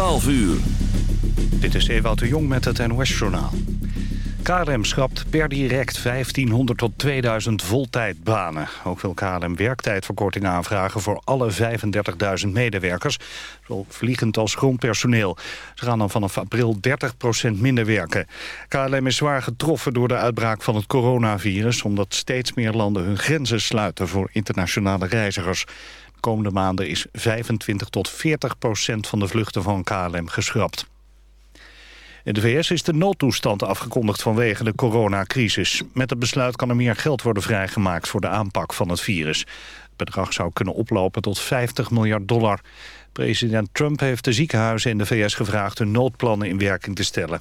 12 uur. Dit is Ewout de Jong met het NOS-journaal. KLM schrapt per direct 1500 tot 2000 voltijdbanen. Ook wil KLM werktijdverkorting aanvragen voor alle 35.000 medewerkers... zowel vliegend als grondpersoneel. Ze gaan dan vanaf april 30% minder werken. KLM is zwaar getroffen door de uitbraak van het coronavirus... omdat steeds meer landen hun grenzen sluiten voor internationale reizigers. De komende maanden is 25 tot 40 procent van de vluchten van KLM geschrapt. In de VS is de noodtoestand afgekondigd vanwege de coronacrisis. Met het besluit kan er meer geld worden vrijgemaakt voor de aanpak van het virus. Het bedrag zou kunnen oplopen tot 50 miljard dollar. President Trump heeft de ziekenhuizen in de VS gevraagd hun noodplannen in werking te stellen.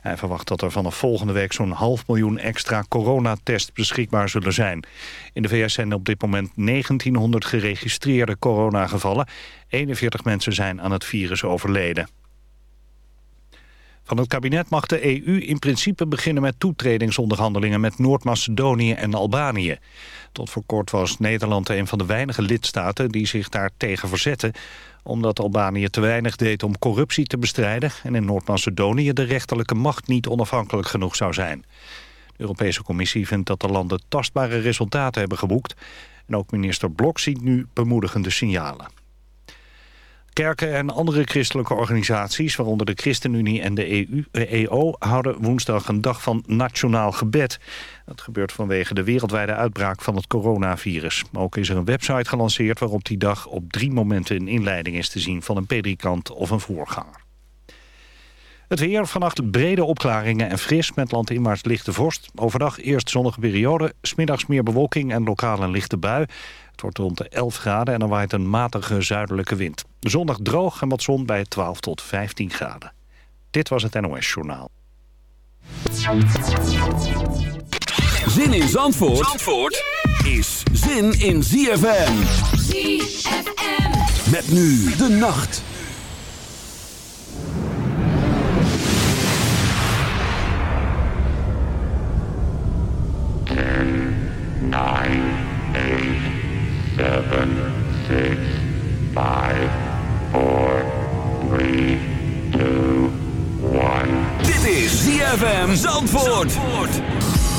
Hij verwacht dat er vanaf volgende week zo'n half miljoen extra coronatests beschikbaar zullen zijn. In de VS zijn op dit moment 1900 geregistreerde coronagevallen. 41 mensen zijn aan het virus overleden. Van het kabinet mag de EU in principe beginnen met toetredingsonderhandelingen met Noord-Macedonië en Albanië. Tot voor kort was Nederland een van de weinige lidstaten die zich daar tegen verzetten, omdat Albanië te weinig deed om corruptie te bestrijden en in Noord-Macedonië de rechterlijke macht niet onafhankelijk genoeg zou zijn. De Europese Commissie vindt dat de landen tastbare resultaten hebben geboekt en ook minister Blok ziet nu bemoedigende signalen. Kerken en andere christelijke organisaties, waaronder de ChristenUnie en de EU, EO, houden woensdag een dag van nationaal gebed. Dat gebeurt vanwege de wereldwijde uitbraak van het coronavirus. Ook is er een website gelanceerd waarop die dag op drie momenten een inleiding is te zien van een predikant of een voorganger. Het weer, vannacht brede opklaringen en fris met landinwaarts lichte vorst. Overdag eerst zonnige periode, smiddags meer bewolking en lokaal een lichte bui. Het wordt rond de 11 graden en er waait een matige zuidelijke wind. Zondag droog en wat zon bij 12 tot 15 graden. Dit was het NOS Journaal. Zin in Zandvoort, Zandvoort is zin in ZFM. ZFM. Met nu de nacht. Nine, eight, seven, six, five, four, three, two, one. Dit is ZFM Zandvoort. There's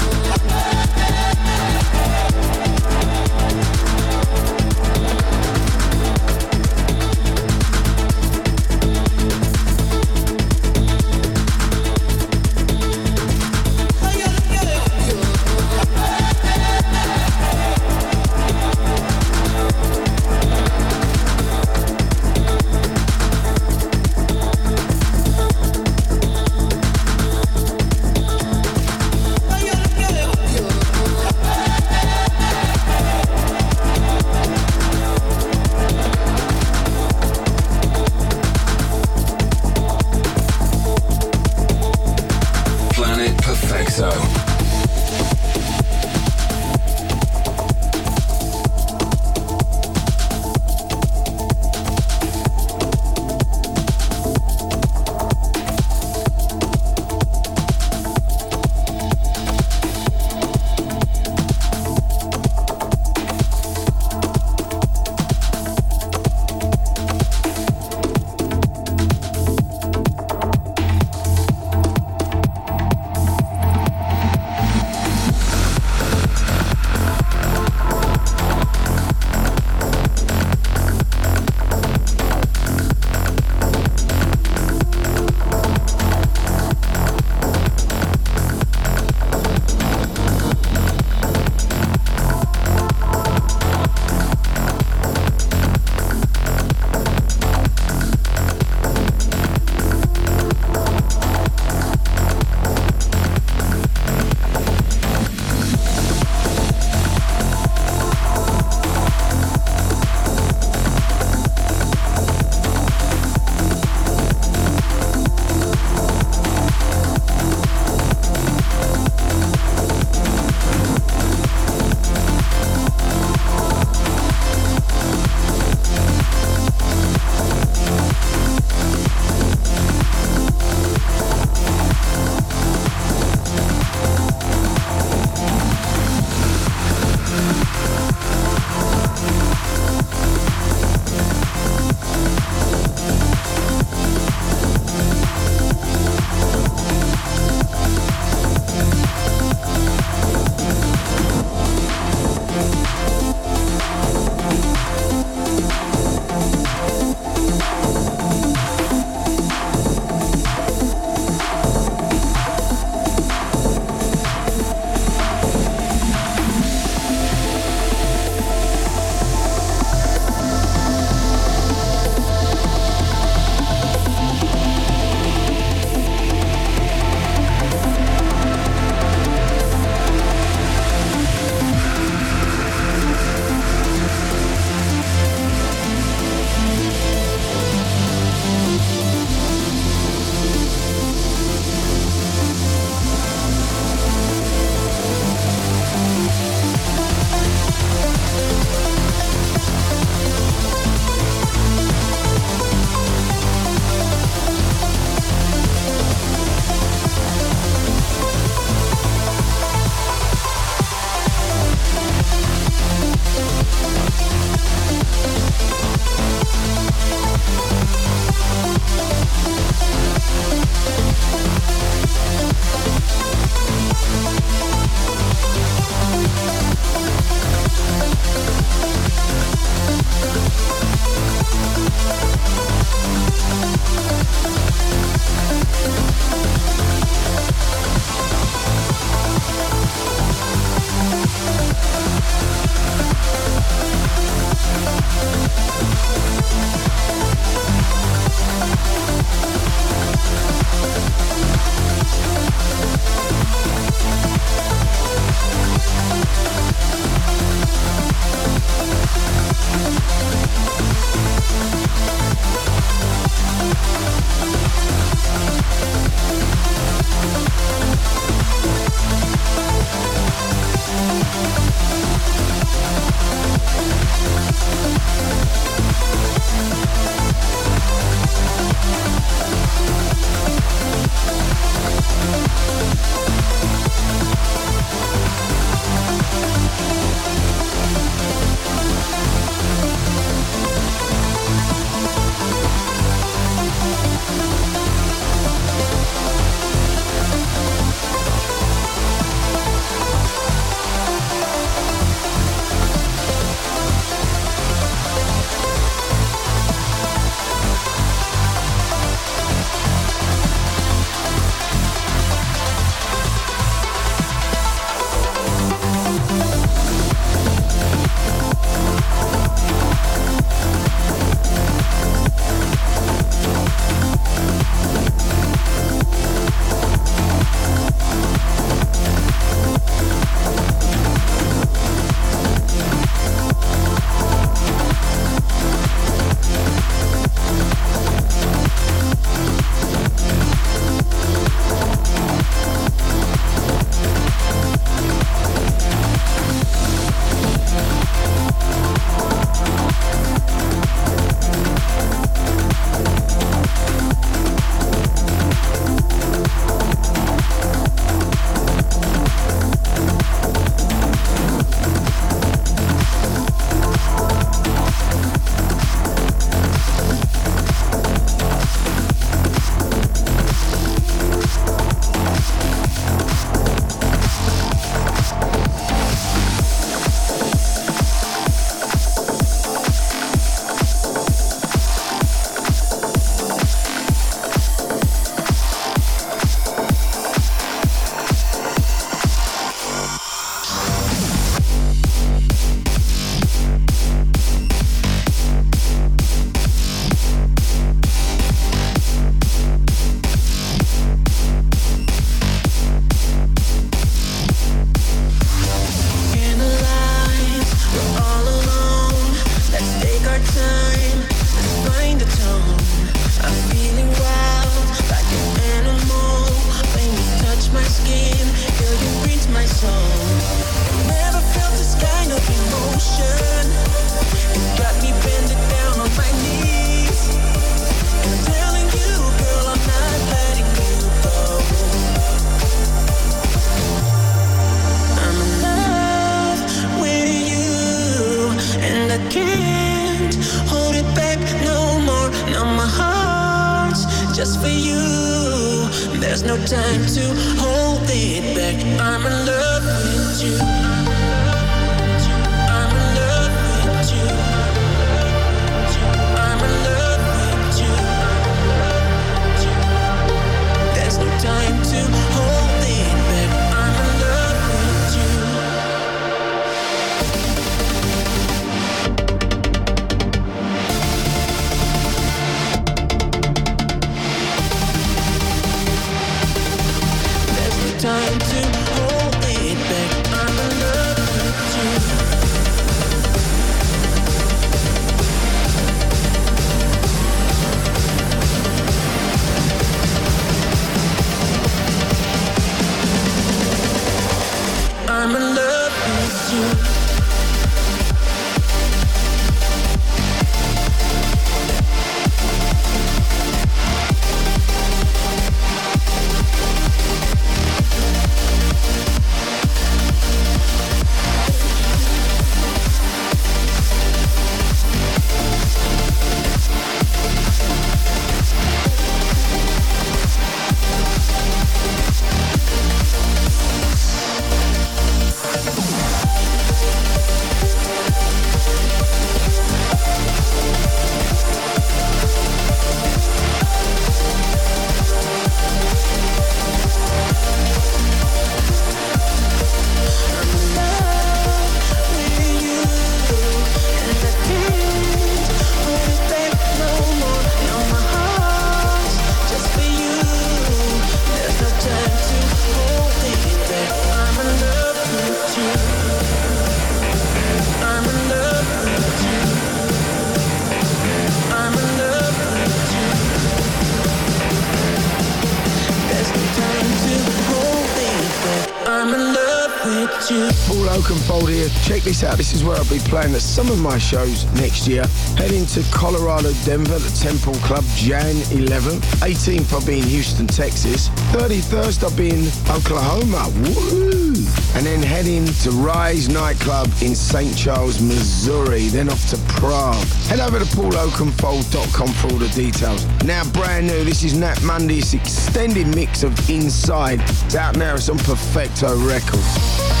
this out. This is where I'll be playing at some of my shows next year. Heading to Colorado, Denver, the Temple Club, Jan 11th. 18th, I'll be in Houston, Texas. 31st, I'll be in Oklahoma. Woo! And then heading to Rise Nightclub in St. Charles, Missouri. Then off to Prague. Head over to pauloakenfold.com for all the details. Now, brand new, this is Nat Mundy's extended mix of Inside. It's out now. It's on Perfecto Records.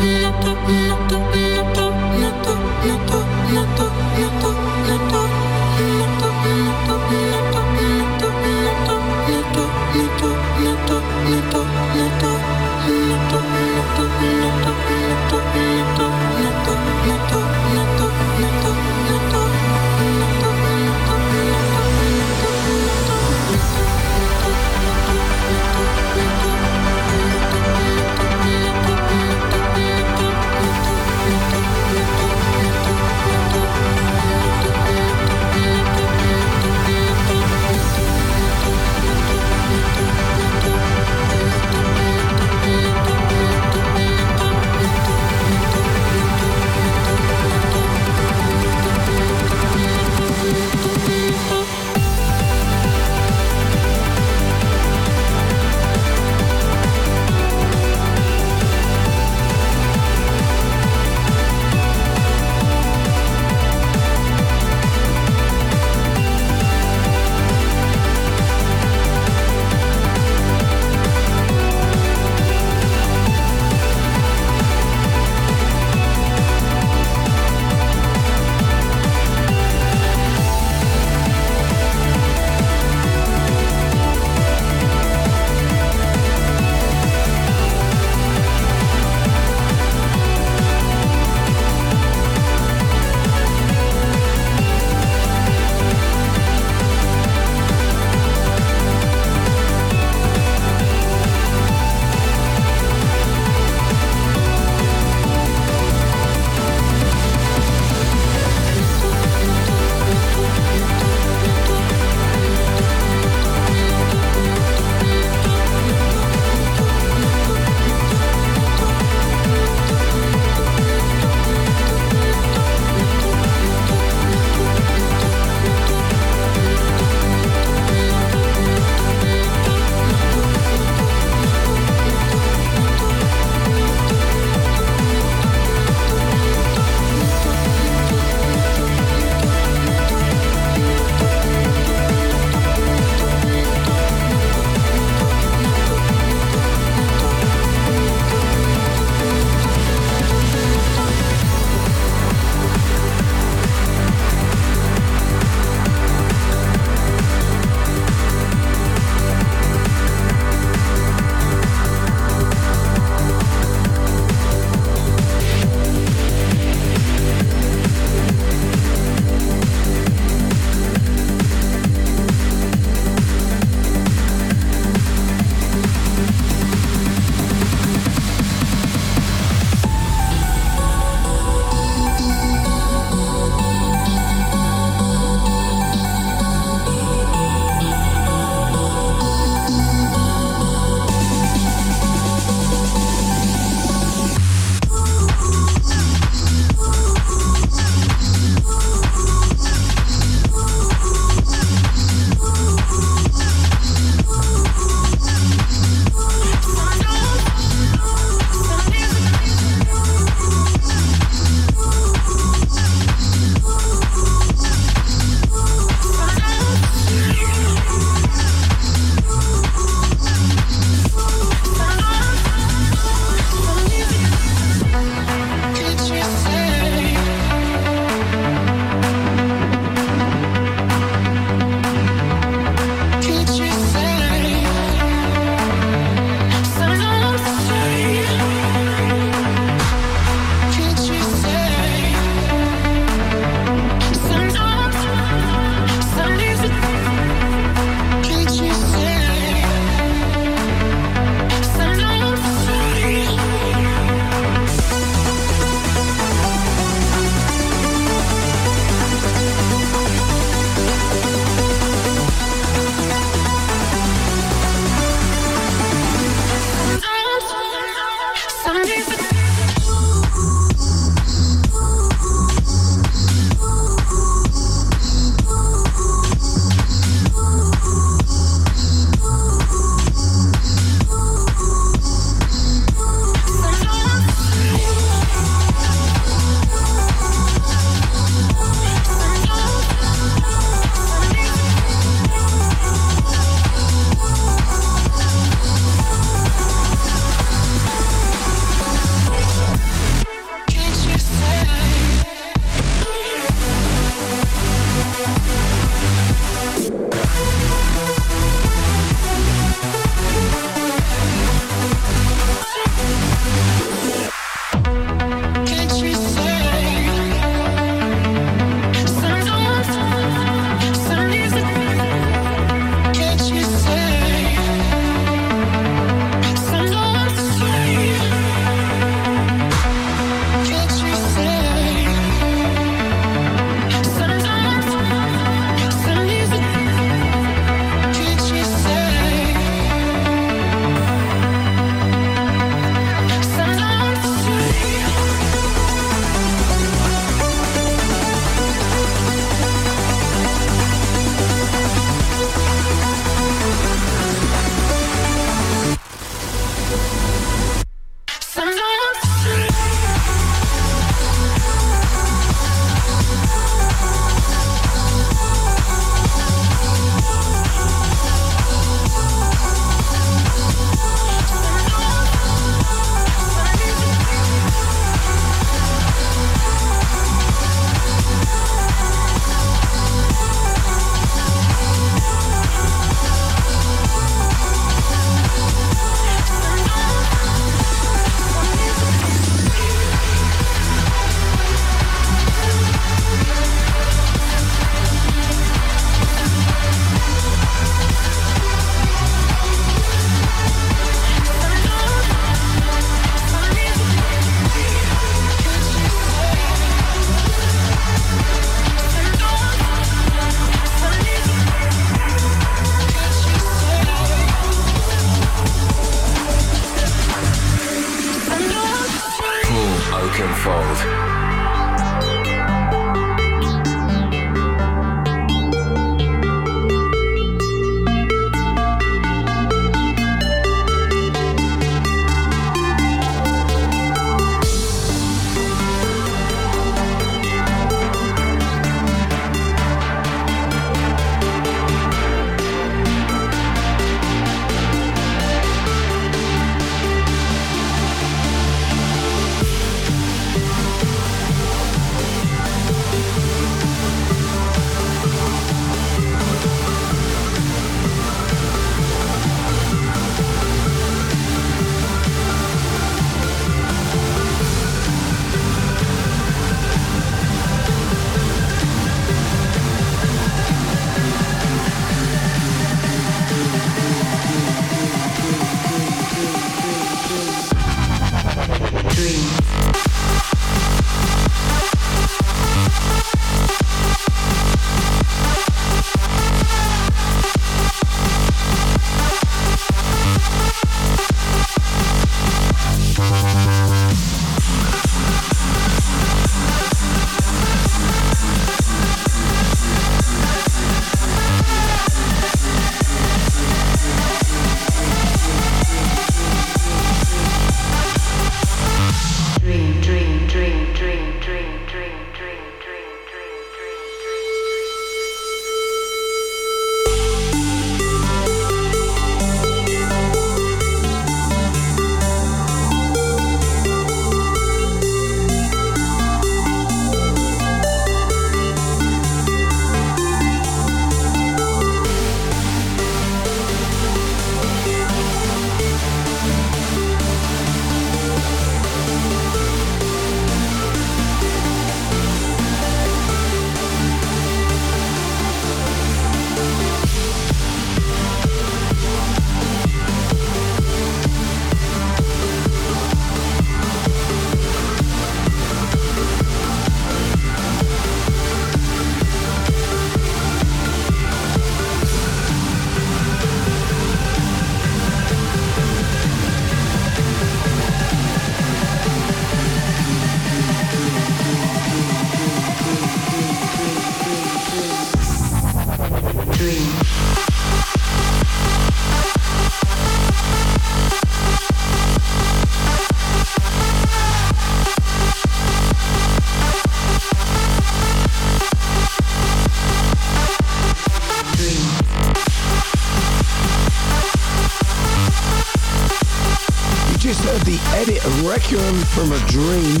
From a Dream.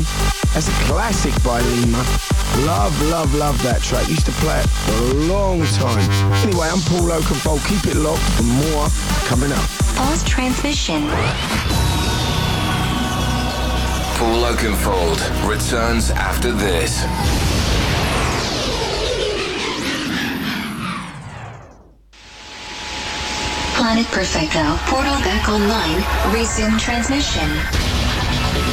That's a classic by Lima. Love, love, love that track. Used to play it for a long time. Anyway, I'm Paul Oakenfold. Keep it locked for more coming up. Pause transmission. Paul Oakenfold returns after this. Planet Perfecto. Portal back online. Resume transmission.